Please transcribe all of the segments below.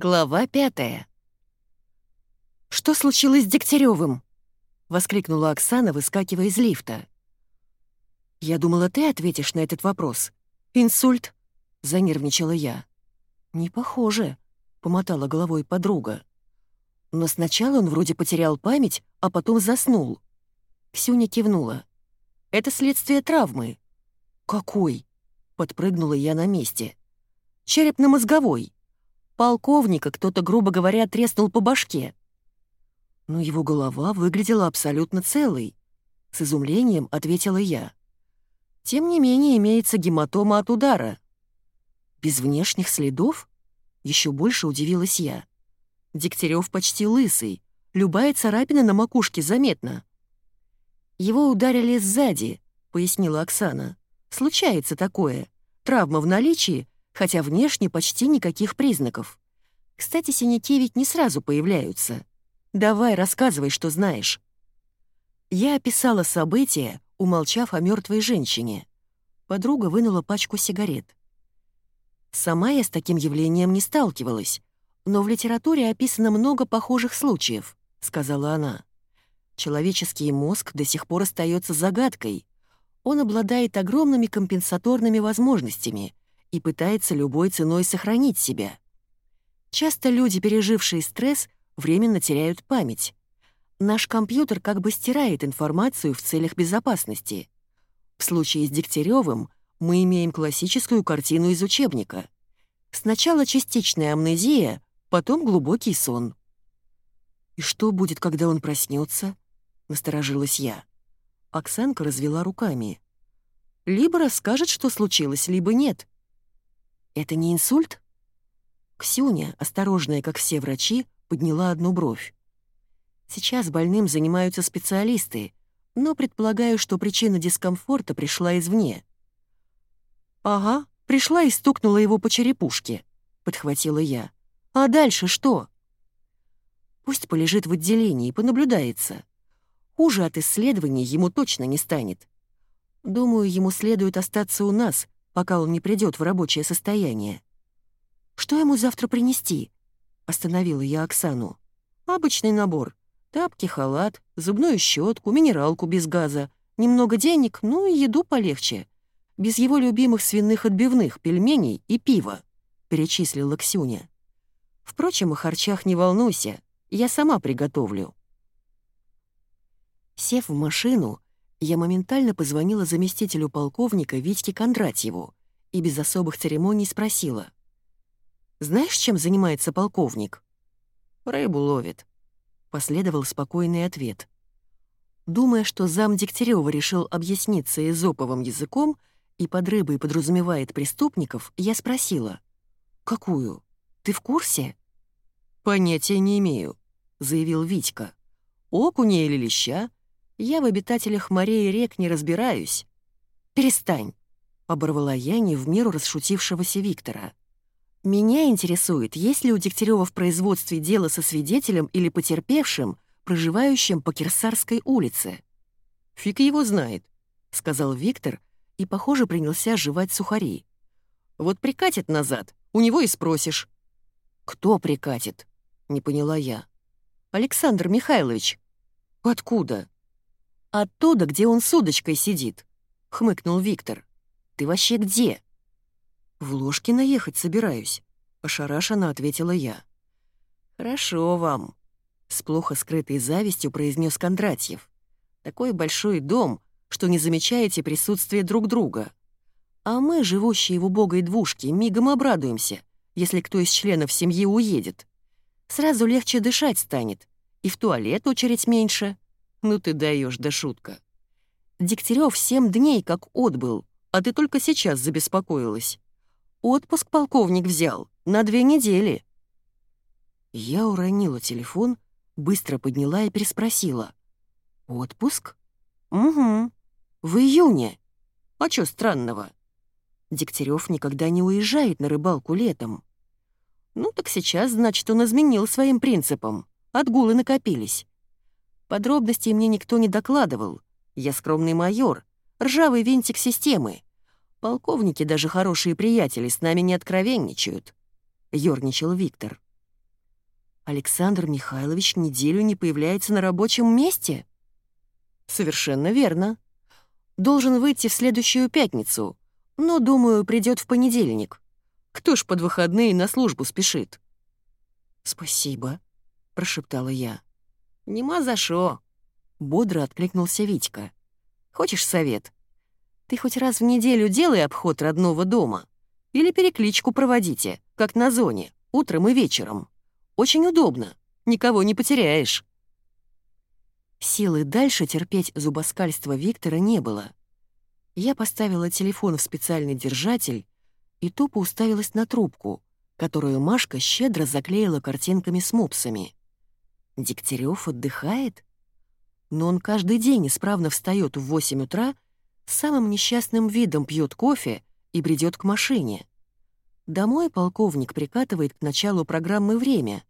Глава пятая. «Что случилось с Дегтяревым?» — воскликнула Оксана, выскакивая из лифта. «Я думала, ты ответишь на этот вопрос. Инсульт?» — занервничала я. «Не похоже», — помотала головой подруга. «Но сначала он вроде потерял память, а потом заснул». Ксюня кивнула. «Это следствие травмы». «Какой?» — подпрыгнула я на месте. «Черепно-мозговой. Полковника кто-то, грубо говоря, треснул по башке. Но его голова выглядела абсолютно целой. С изумлением ответила я. Тем не менее, имеется гематома от удара. Без внешних следов? Еще больше удивилась я. Дегтярев почти лысый. Любая царапина на макушке заметна. «Его ударили сзади», — пояснила Оксана. «Случается такое. Травма в наличии, хотя внешне почти никаких признаков. Кстати, синяки ведь не сразу появляются. Давай, рассказывай, что знаешь. Я описала события, умолчав о мертвой женщине. Подруга вынула пачку сигарет. Сама я с таким явлением не сталкивалась, но в литературе описано много похожих случаев, сказала она. Человеческий мозг до сих пор остается загадкой. Он обладает огромными компенсаторными возможностями — и пытается любой ценой сохранить себя. Часто люди, пережившие стресс, временно теряют память. Наш компьютер как бы стирает информацию в целях безопасности. В случае с Дегтяревым мы имеем классическую картину из учебника. Сначала частичная амнезия, потом глубокий сон. «И что будет, когда он проснется? насторожилась я. Оксанка развела руками. «Либо расскажет, что случилось, либо нет. Это не инсульт? Ксюня, осторожная, как все врачи, подняла одну бровь. Сейчас больным занимаются специалисты, но предполагаю, что причина дискомфорта пришла извне. «Ага, пришла и стукнула его по черепушке», — подхватила я. «А дальше что?» «Пусть полежит в отделении и понаблюдается. Хуже от исследований ему точно не станет. Думаю, ему следует остаться у нас, пока он не придет в рабочее состояние. «Что ему завтра принести?» — остановила я Оксану. «Обычный набор. Тапки, халат, зубную щетку, минералку без газа, немного денег, ну и еду полегче. Без его любимых свиных отбивных, пельменей и пива», — перечислила Ксюня. «Впрочем, о харчах не волнуйся, я сама приготовлю». Сев в машину, я моментально позвонила заместителю полковника Витьке Кондратьеву и без особых церемоний спросила. «Знаешь, чем занимается полковник?» «Рыбу ловит», — последовал спокойный ответ. Думая, что зам Дегтярёва решил объясниться эзоповым языком и под рыбой подразумевает преступников, я спросила. «Какую? Ты в курсе?» «Понятия не имею», — заявил Витька. «Окуня или леща? Я в обитателях морей и рек не разбираюсь. Перестань, оборвала я не в меру расшутившегося Виктора. Меня интересует, есть ли у Дегтярева в производстве дело со свидетелем или потерпевшим, проживающим по Кирсарской улице. Фиг его знает, сказал Виктор и, похоже, принялся жевать сухари. Вот прикатит назад, у него и спросишь. Кто прикатит? Не поняла я. Александр Михайлович. Откуда? «Оттуда, где он с удочкой сидит», — хмыкнул Виктор. «Ты вообще где?» «В Ложкино ехать собираюсь», — ошарашенно ответила я. «Хорошо вам», — с плохо скрытой завистью произнес Кондратьев. «Такой большой дом, что не замечаете присутствие друг друга. А мы, живущие в убогой двушке, мигом обрадуемся, если кто из членов семьи уедет. Сразу легче дышать станет, и в туалет очередь меньше». Ну ты даешь, да шутка. Дегтярев семь дней как отбыл, а ты только сейчас забеспокоилась. Отпуск полковник взял на две недели. Я уронила телефон, быстро подняла и переспросила. «Отпуск?» «Угу. В июне. А чё странного?» Дегтярев никогда не уезжает на рыбалку летом. Ну так сейчас, значит, он изменил своим принципам. Отгулы накопились. Подробностей мне никто не докладывал. Я скромный майор, ржавый винтик системы. Полковники, даже хорошие приятели, с нами не откровенничают. Ёрничал Виктор. Александр Михайлович неделю не появляется на рабочем месте? Совершенно верно. Должен выйти в следующую пятницу, но, думаю, придет в понедельник. Кто ж под выходные на службу спешит? «Спасибо», — прошептала я. «Нема за шо», — бодро откликнулся Витька. «Хочешь совет? Ты хоть раз в неделю делай обход родного дома. Или перекличку проводите, как на зоне, утром и вечером. Очень удобно, никого не потеряешь». Силы дальше терпеть зубоскальство Виктора не было. Я поставила телефон в специальный держатель и тупо уставилась на трубку, которую Машка щедро заклеила картинками с мопсами. Дегтярев отдыхает? Но он каждый день исправно встает в 8 утра, самым несчастным видом пьет кофе и бредет к машине. Домой полковник прикатывает к началу программы «Время».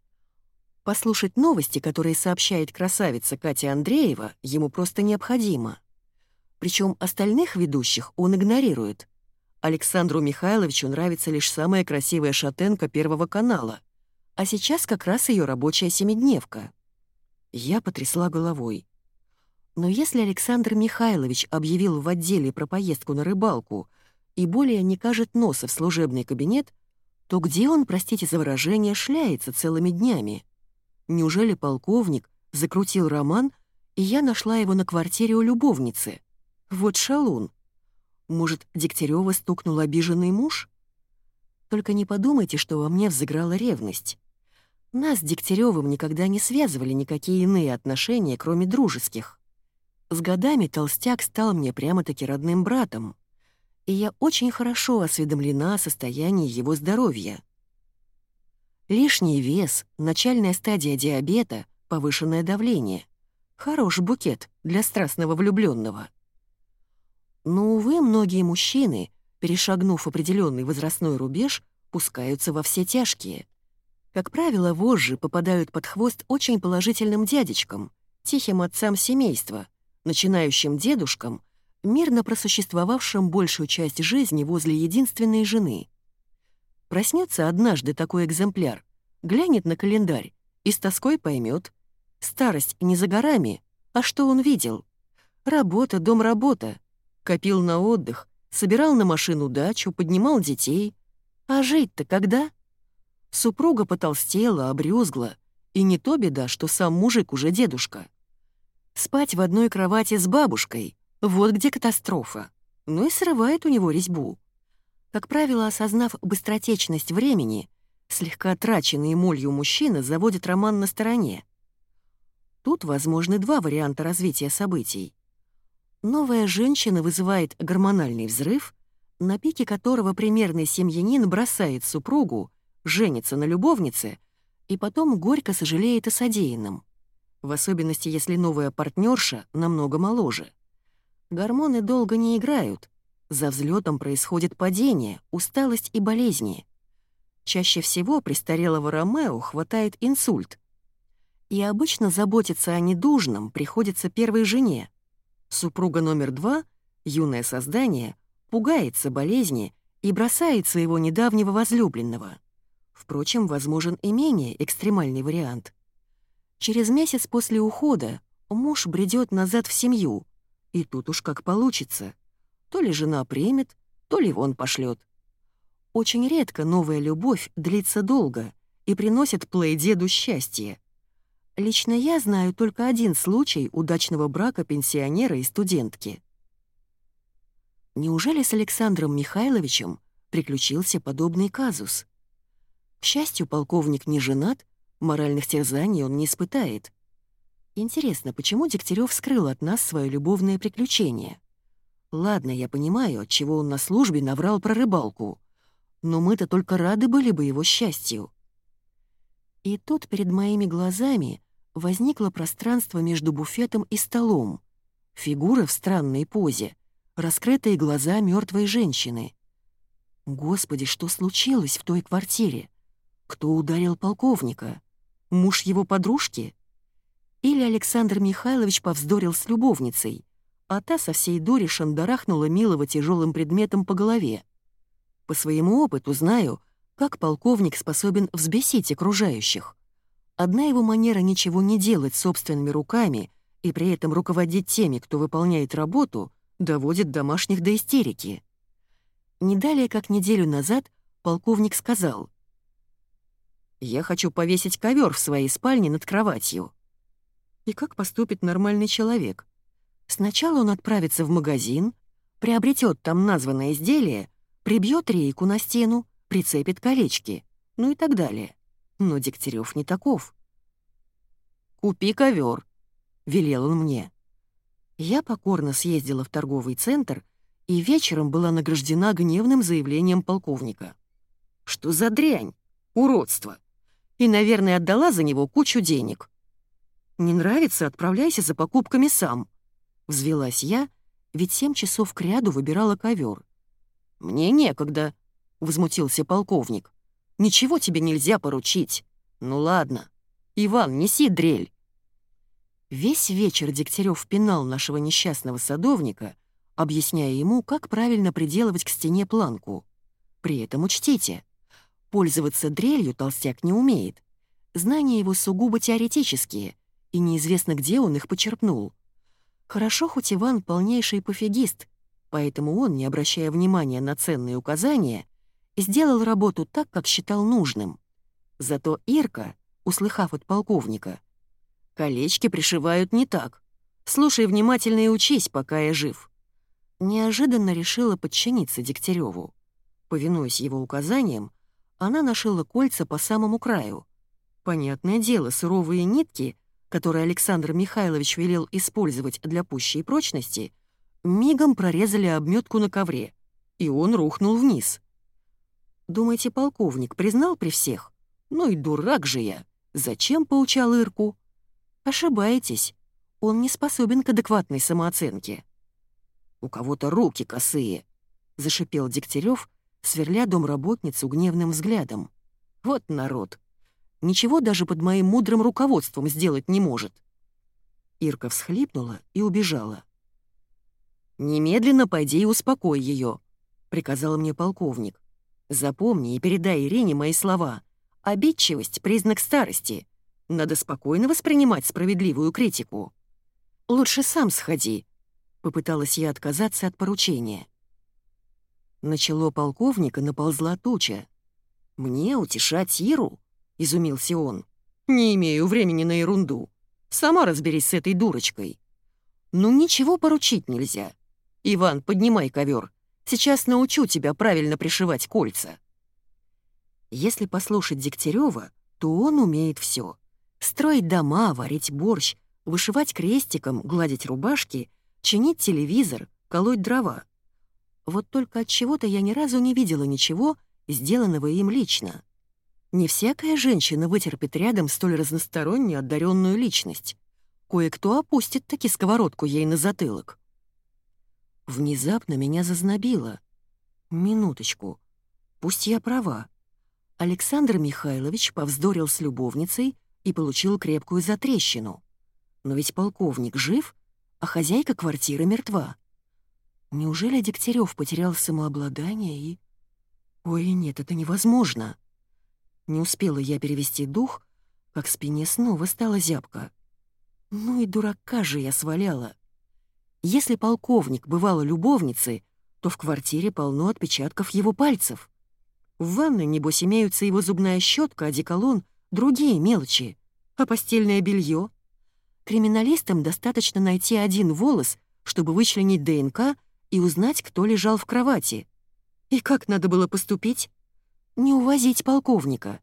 Послушать новости, которые сообщает красавица Катя Андреева, ему просто необходимо. Причем остальных ведущих он игнорирует. Александру Михайловичу нравится лишь самая красивая шатенка Первого канала, а сейчас как раз ее рабочая семидневка. Я потрясла головой. Но если Александр Михайлович объявил в отделе про поездку на рыбалку и более не кажет носа в служебный кабинет, то где он, простите за выражение, шляется целыми днями? Неужели полковник закрутил роман, и я нашла его на квартире у любовницы? Вот шалун. Может, Дегтярёва стукнул обиженный муж? Только не подумайте, что во мне взыграла ревность. Нас с Дегтярёвым никогда не связывали никакие иные отношения, кроме дружеских. С годами толстяк стал мне прямо-таки родным братом, и я очень хорошо осведомлена о состоянии его здоровья. Лишний вес, начальная стадия диабета, повышенное давление. Хороший букет для страстного влюбленного. Но, увы, многие мужчины, перешагнув определенный возрастной рубеж, пускаются во все тяжкие. Как правило, вожжи попадают под хвост очень положительным дядечкам, тихим отцам семейства, начинающим дедушкам, мирно просуществовавшим большую часть жизни возле единственной жены. Проснется однажды такой экземпляр, глянет на календарь и с тоской поймет. Старость не за горами, а что он видел? Работа, дом, работа, Копил на отдых, собирал на машину дачу, поднимал детей. А жить-то когда? Супруга потолстела, обрюзгла. И не то беда, что сам мужик уже дедушка. Спать в одной кровати с бабушкой — вот где катастрофа. Ну и срывает у него резьбу. Как правило, осознав быстротечность времени, слегка траченный молью мужчина заводит роман на стороне. Тут возможны два варианта развития событий. Новая женщина вызывает гормональный взрыв, на пике которого примерный семьянин бросает супругу, женится на любовнице и потом горько сожалеет о содеянном. В особенности, если новая партнерша намного моложе. Гормоны долго не играют. За взлетом происходит падение, усталость и болезни. Чаще всего престарелого Ромео хватает инсульт. И обычно заботиться о недужном приходится первой жене — Супруга номер два, юное создание, пугается болезни и бросает своего недавнего возлюбленного. Впрочем, возможен и менее экстремальный вариант. Через месяц после ухода муж бредет назад в семью, и тут уж как получится. То ли жена примет, то ли он пошлет. Очень редко новая любовь длится долго и приносит плей-деду счастье. Лично я знаю только один случай удачного брака пенсионера и студентки. Неужели с Александром Михайловичем приключился подобный казус? К счастью, полковник не женат, моральных терзаний он не испытает. Интересно, почему Дегтярев скрыл от нас свое любовное приключение? Ладно, я понимаю, отчего он на службе наврал про рыбалку, но мы-то только рады были бы его счастью. И тут перед моими глазами возникло пространство между буфетом и столом. Фигура в странной позе, раскрытые глаза мертвой женщины. Господи, что случилось в той квартире? Кто ударил полковника? Муж его подружки? Или Александр Михайлович повздорил с любовницей, а та со всей дури шандарахнула милого тяжелым предметом по голове? По своему опыту знаю, как полковник способен взбесить окружающих. Одна его манера ничего не делать собственными руками и при этом руководить теми, кто выполняет работу, доводит домашних до истерики. Не далее, как неделю назад, полковник сказал, «Я хочу повесить ковер в своей спальне над кроватью». И как поступит нормальный человек? Сначала он отправится в магазин, приобретет там названное изделие, прибьет рейку на стену, прицепит колечки, ну и так далее. Но Дегтярев не таков. «Купи ковер, велел он мне. Я покорно съездила в торговый центр и вечером была награждена гневным заявлением полковника. «Что за дрянь? Уродство!» И, наверное, отдала за него кучу денег. «Не нравится? Отправляйся за покупками сам», — взвелась я, ведь семь часов кряду выбирала ковер. «Мне некогда», — возмутился полковник. «Ничего тебе нельзя поручить. Ну ладно. Иван, неси дрель». Весь вечер Дегтярев пинал нашего несчастного садовника, объясняя ему, как правильно приделывать к стене планку. При этом учтите, пользоваться дрелью толстяк не умеет. Знания его сугубо теоретические, и неизвестно, где он их почерпнул. Хорошо, хоть Иван полнейший пофигист, поэтому он, не обращая внимания на ценные указания, сделал работу так, как считал нужным. Зато Ирка, услыхав от полковника, «Колечки пришивают не так. Слушай внимательно и учись, пока я жив». Неожиданно решила подчиниться Дегтяреву. Повинуясь его указаниям, она нашила кольца по самому краю. Понятное дело, суровые нитки, которые Александр Михайлович велел использовать для пущей прочности, мигом прорезали обметку на ковре, и он рухнул вниз. Думаете, полковник признал при всех? Ну и дурак же я. Зачем поучал Ирку? Ошибаетесь. Он не способен к адекватной самооценке. «У кого-то руки косые», — зашипел Дегтярев, сверля домработницу гневным взглядом. «Вот народ. Ничего даже под моим мудрым руководством сделать не может». Ирка всхлипнула и убежала. «Немедленно пойди и успокой ее», — приказал мне полковник. Запомни и передай Ирине мои слова. Обидчивость — признак старости. Надо спокойно воспринимать справедливую критику. Лучше сам сходи. Попыталась я отказаться от поручения. На чело полковника наползла туча. «Мне утешать Иру?» — изумился он. «Не имею времени на ерунду. Сама разберись с этой дурочкой». «Ну ничего поручить нельзя. Иван, поднимай ковер. Сейчас научу тебя правильно пришивать кольца». Если послушать Дегтярева, то он умеет все: Строить дома, варить борщ, вышивать крестиком, гладить рубашки, чинить телевизор, колоть дрова. Вот только от чего-то я ни разу не видела ничего, сделанного им лично. Не всякая женщина вытерпит рядом столь разносторонне одаренную личность. Кое-кто опустит таки сковородку ей на затылок. Внезапно меня зазнобило. Минуточку. Пусть я права. Александр Михайлович повздорил с любовницей и получил крепкую затрещину. Но ведь полковник жив, а хозяйка квартиры мертва. Неужели Дегтярев потерял самообладание и... Ой, нет, это невозможно. Не успела я перевести дух, как спине снова стала зябко. Ну и дурака же я сваляла. Если полковник бывала любовницей, то в квартире полно отпечатков его пальцев. В ванной, небось, имеются его зубная щетка, одеколон, другие мелочи. А постельное белье? Криминалистам достаточно найти один волос, чтобы вычленить ДНК и узнать, кто лежал в кровати. И как надо было поступить? Не увозить полковника.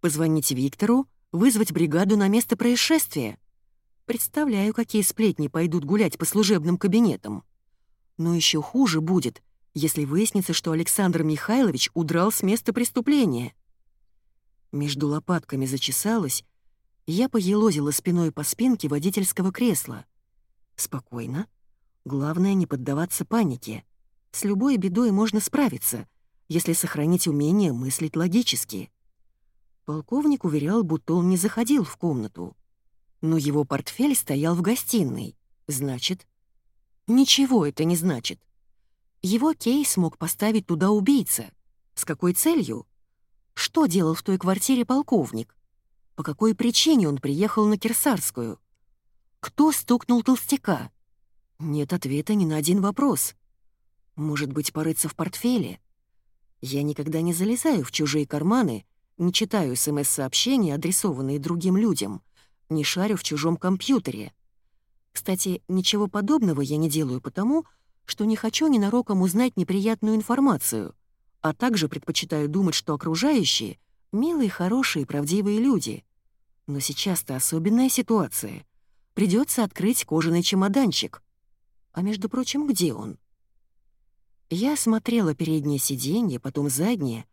Позвонить Виктору, вызвать бригаду на место происшествия. Представляю, какие сплетни пойдут гулять по служебным кабинетам. Но еще хуже будет, если выяснится, что Александр Михайлович удрал с места преступления. Между лопатками зачесалась, я поелозила спиной по спинке водительского кресла. Спокойно. Главное не поддаваться панике. С любой бедой можно справиться, если сохранить умение мыслить логически. Полковник уверял, будто он не заходил в комнату но его портфель стоял в гостиной. Значит... Ничего это не значит. Его кейс мог поставить туда убийца. С какой целью? Что делал в той квартире полковник? По какой причине он приехал на Кирсарскую? Кто стукнул толстяка? Нет ответа ни на один вопрос. Может быть, порыться в портфеле? Я никогда не залезаю в чужие карманы, не читаю СМС-сообщения, адресованные другим людям, не шарю в чужом компьютере. Кстати, ничего подобного я не делаю потому, что не хочу ненароком узнать неприятную информацию, а также предпочитаю думать, что окружающие — милые, хорошие, правдивые люди. Но сейчас-то особенная ситуация. Придется открыть кожаный чемоданчик. А между прочим, где он? Я осмотрела переднее сиденье, потом заднее,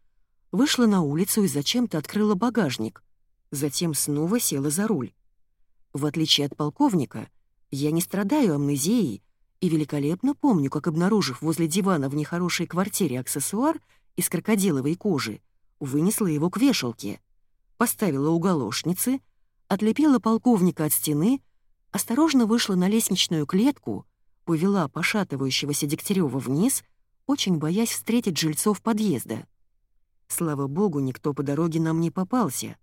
вышла на улицу и зачем-то открыла багажник, затем снова села за руль. В отличие от полковника, я не страдаю амнезией и великолепно помню, как, обнаружив возле дивана в нехорошей квартире аксессуар из крокодиловой кожи, вынесла его к вешалке, поставила у галошницы, отлепила полковника от стены, осторожно вышла на лестничную клетку, повела пошатывающегося Дегтярёва вниз, очень боясь встретить жильцов подъезда. Слава богу, никто по дороге нам не попался.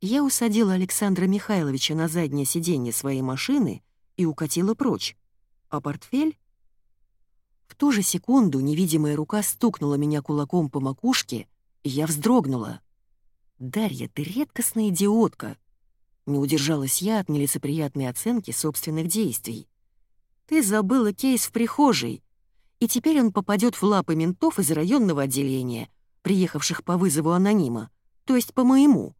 Я усадила Александра Михайловича на заднее сиденье своей машины и укатила прочь а портфель? В ту же секунду невидимая рука стукнула меня кулаком по макушке, и я вздрогнула. «Дарья, ты редкостная идиотка!» Не удержалась я от нелицеприятной оценки собственных действий. «Ты забыла кейс в прихожей, и теперь он попадет в лапы ментов из районного отделения, приехавших по вызову анонима, то есть по моему.